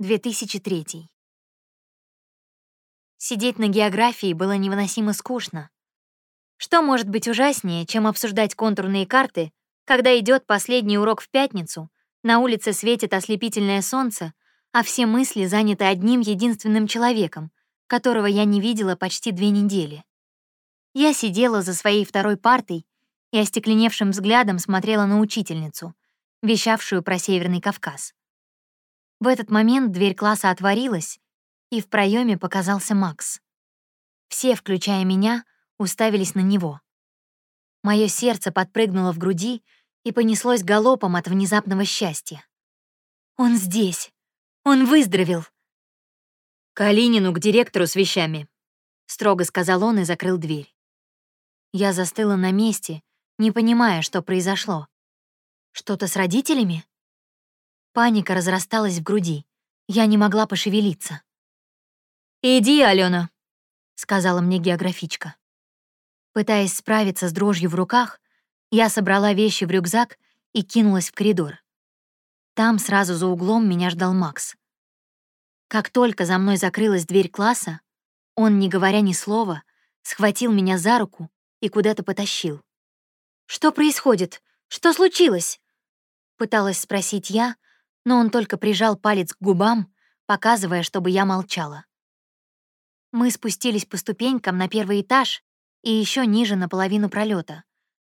2003. Сидеть на географии было невыносимо скучно. Что может быть ужаснее, чем обсуждать контурные карты, когда идет последний урок в пятницу, на улице светит ослепительное солнце, а все мысли заняты одним единственным человеком, которого я не видела почти две недели. Я сидела за своей второй партой и остекленевшим взглядом смотрела на учительницу, вещавшую про Северный Кавказ. В этот момент дверь класса отворилась, и в проеме показался Макс. Все, включая меня, уставились на него. Мое сердце подпрыгнуло в груди и понеслось галопом от внезапного счастья. «Он здесь! Он выздоровел!» «Калинину к директору с вещами», — строго сказал он и закрыл дверь. Я застыла на месте, не понимая, что произошло. Что-то с родителями? Паника разрасталась в груди. Я не могла пошевелиться. «Иди, Алена», — сказала мне географичка. Пытаясь справиться с дрожью в руках, я собрала вещи в рюкзак и кинулась в коридор. Там сразу за углом меня ждал Макс. Как только за мной закрылась дверь класса, он, не говоря ни слова, схватил меня за руку и куда-то потащил. «Что происходит? Что случилось?» Пыталась спросить я, но он только прижал палец к губам, показывая, чтобы я молчала. Мы спустились по ступенькам на первый этаж и еще ниже на половину пролета,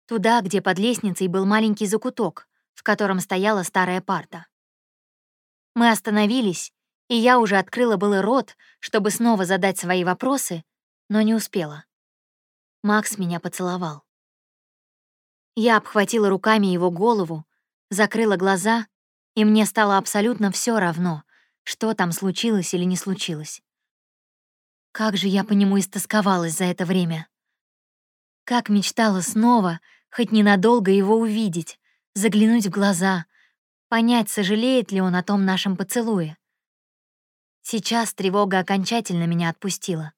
туда, где под лестницей был маленький закуток, в котором стояла старая парта. Мы остановились, и я уже открыла было рот, чтобы снова задать свои вопросы, но не успела. Макс меня поцеловал. Я обхватила руками его голову, закрыла глаза и мне стало абсолютно все равно, что там случилось или не случилось. Как же я по нему истосковалась за это время. Как мечтала снова, хоть ненадолго его увидеть, заглянуть в глаза, понять, сожалеет ли он о том нашем поцелуе. Сейчас тревога окончательно меня отпустила.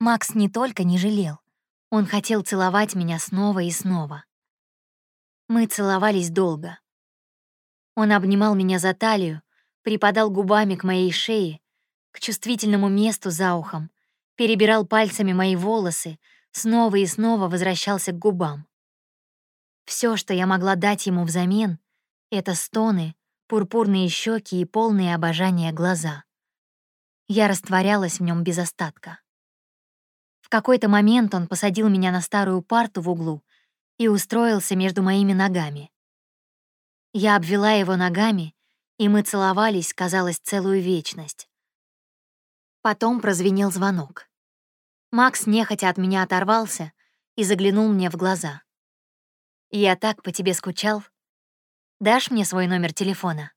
Макс не только не жалел, он хотел целовать меня снова и снова. Мы целовались долго. Он обнимал меня за талию, припадал губами к моей шее, к чувствительному месту за ухом, перебирал пальцами мои волосы, снова и снова возвращался к губам. Все, что я могла дать ему взамен, — это стоны, пурпурные щеки и полные обожания глаза. Я растворялась в нем без остатка. В какой-то момент он посадил меня на старую парту в углу и устроился между моими ногами. Я обвела его ногами, и мы целовались, казалось, целую вечность. Потом прозвенел звонок. Макс нехотя от меня оторвался и заглянул мне в глаза. «Я так по тебе скучал. Дашь мне свой номер телефона?»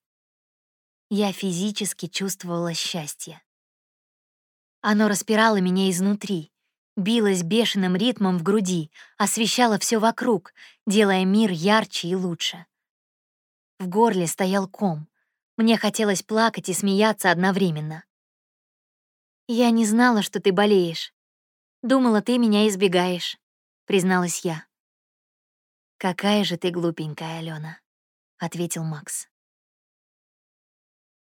Я физически чувствовала счастье. Оно распирало меня изнутри, билось бешеным ритмом в груди, освещало все вокруг, делая мир ярче и лучше. В горле стоял ком. Мне хотелось плакать и смеяться одновременно. «Я не знала, что ты болеешь. Думала, ты меня избегаешь», — призналась я. «Какая же ты глупенькая, Алена», — ответил Макс.